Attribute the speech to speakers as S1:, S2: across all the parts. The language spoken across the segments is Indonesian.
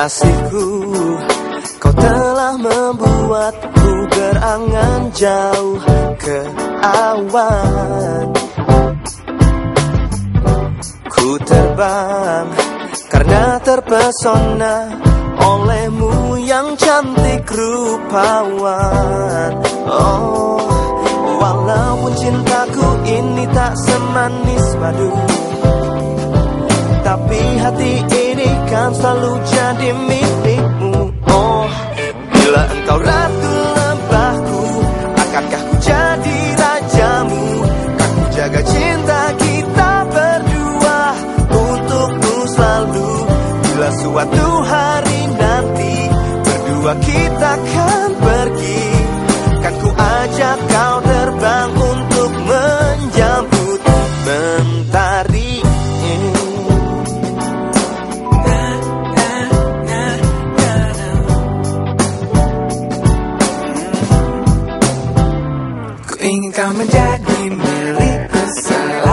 S1: Kasihku, kau telah membuatku berangan jauh ke awan. Ku terbang karena terpesona olehmu yang cantik rupawan. Oh, walaupun cintaku ini tak semanis madu Tapi hati ini kan selalu jadi milikmu. Oh, bila engkau ratu lembahku Akankah ku jadi rajamu? Kan ku jaga cinta kita berdua Untukmu selalu. Bila suatu hari nanti Berdua kita kan pergi. Kan ku ajak kau
S2: ingin kau menjadi milikku selalu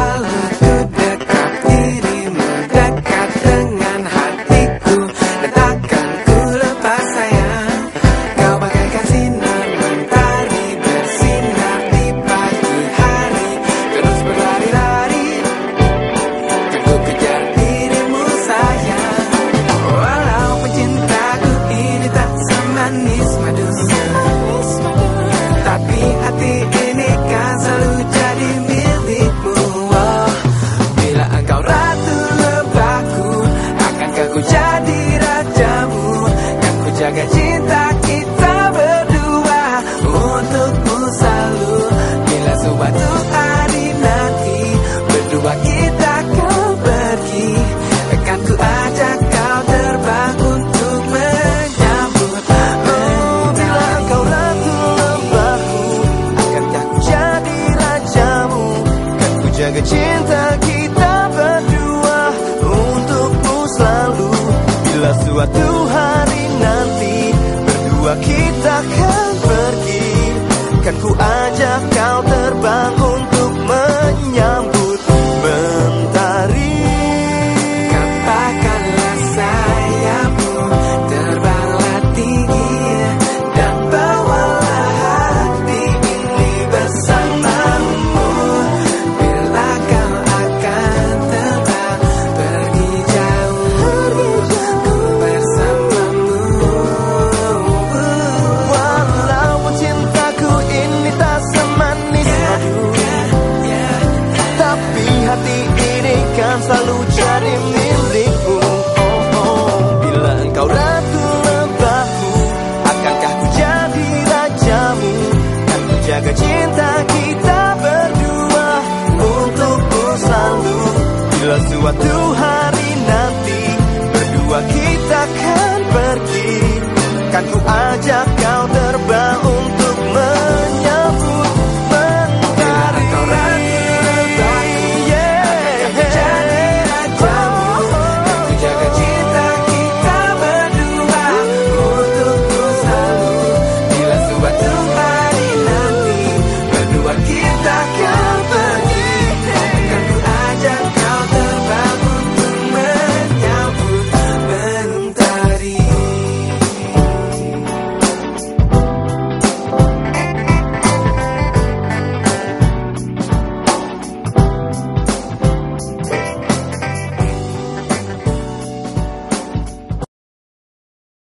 S2: jaga cinta kita berdua. Untukmu selalu. Bila suatu hari nanti Berdua kita akan pergi Kan ku ajak kau terbang untuk menyambut.
S1: Oh, bila engkau ratu lembahku Akankah ku jadi rajamu? Kan ku jaga cinta kita berdua. Untukmu selalu. Bila suatu Berdua kita kan pergi. Kan ku ajak kau terbang jaga cinta kita berdua Untukmu selalu. Bila suatu hari